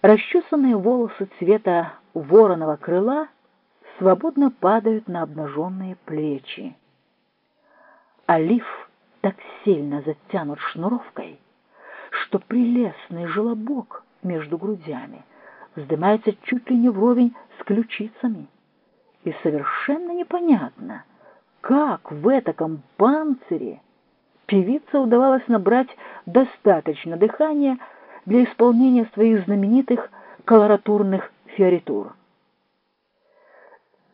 Расчесанные волосы цвета вороного крыла свободно падают на обнаженные плечи. Лиф так сильно затянут шнуровкой, что прелестный желобок между грудями вздымается чуть ли не вровень с ключицами. И совершенно непонятно, как в этаком панцире певице удавалось набрать достаточно дыхания для исполнения своих знаменитых колоратурных фиоритур.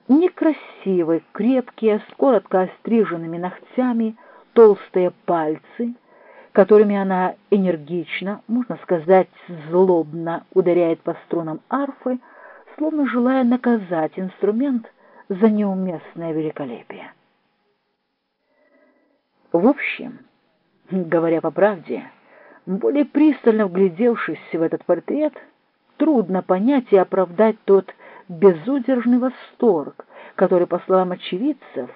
Некрасивые, крепкие, с коротко остриженными ногтями, толстые пальцы, которыми она энергично, можно сказать, злобно ударяет по струнам арфы, словно желая наказать инструмент за неуместное великолепие. В общем, говоря по правде, более пристально вглядевшись в этот портрет, трудно понять и оправдать тот безудержный восторг, который, по словам очевидцев,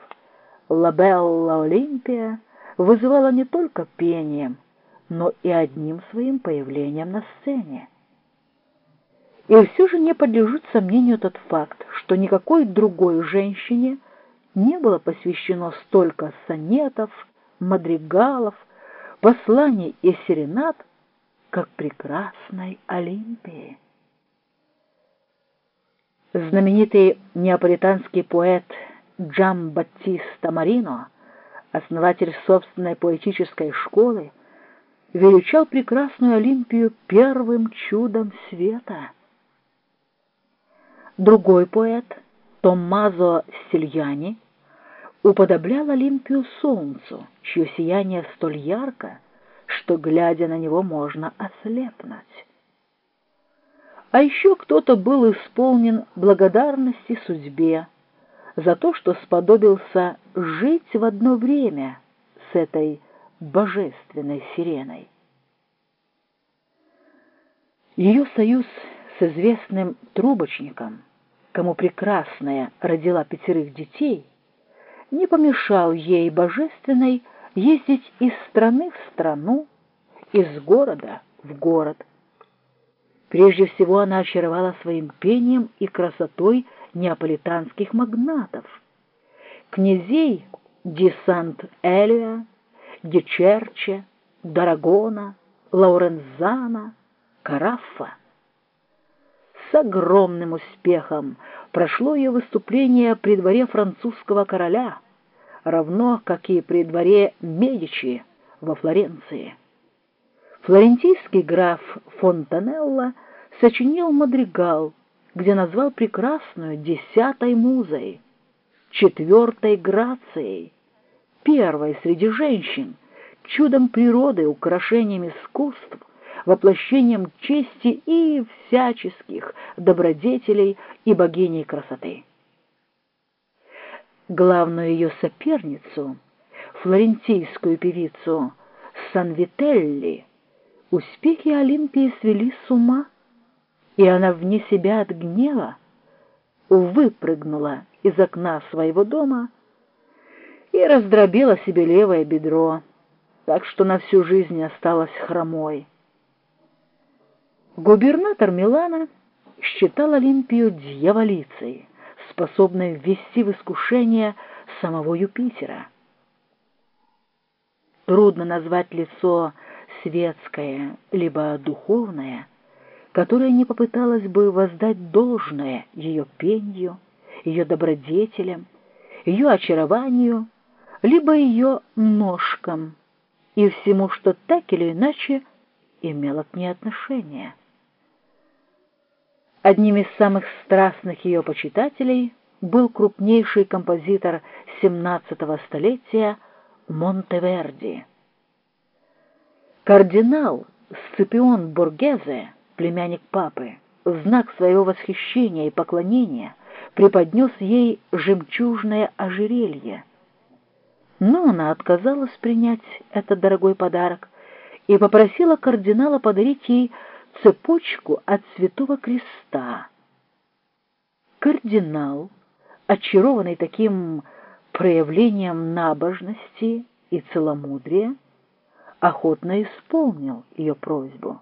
Лабелла Олимпия вызывала не только пением, но и одним своим появлением на сцене. И все же не подлежит сомнению тот факт, что никакой другой женщине не было посвящено столько сонетов, мадригалов, посланий и серенад, как прекрасной Олимпии. Знаменитый неаполитанский поэт Джам Баттиста Марино, основатель собственной поэтической школы, величал прекрасную Олимпию первым чудом света. Другой поэт, Томмазо Стильяни, уподоблял Олимпию солнцу, чье сияние столь ярко, что, глядя на него, можно ослепнуть. А еще кто-то был исполнен благодарности судьбе за то, что сподобился жить в одно время с этой божественной сиреной. Ее союз с известным трубочником, кому прекрасная родила пятерых детей, не помешал ей, божественной, ездить из страны в страну, из города в город. Прежде всего она очаровала своим пением и красотой неаполитанских магнатов, князей Ди Сант-Элия, Ди Черче, Дарагона, Лаурензана, Караффа. С огромным успехом прошло ее выступление при дворе французского короля, равно как и при дворе Медичи во Флоренции. Флорентийский граф Фонтанелло сочинил мадригал, где назвал прекрасную десятой музой, четвертой грацией, первой среди женщин, чудом природы, украшением искусств, воплощением чести и всяческих добродетелей и богиней красоты. Главную ее соперницу, флорентийскую певицу Санвителли, успехи Олимпии свели с ума, и она вне себя от гнева выпрыгнула из окна своего дома и раздробила себе левое бедро, так что на всю жизнь осталась хромой. Губернатор Милана считал Олимпию дьяволицей, способной ввести в искушение самого Юпитера. Трудно назвать лицо светское, либо духовное, которое не попыталось бы воздать должное ее пенью, ее добродетелям, ее очарованию, либо ее ножкам и всему, что так или иначе имело к ней отношение. Одним из самых страстных ее почитателей был крупнейший композитор XVII столетия Монтеверди. Кардинал Сципион Боргезе, племянник папы, в знак своего восхищения и поклонения преподнес ей жемчужное ожерелье. Но она отказалась принять этот дорогой подарок и попросила кардинала подарить ей цепочку от Святого Креста. Кардинал, очарованный таким проявлением набожности и целомудрия, охотно исполнил ее просьбу.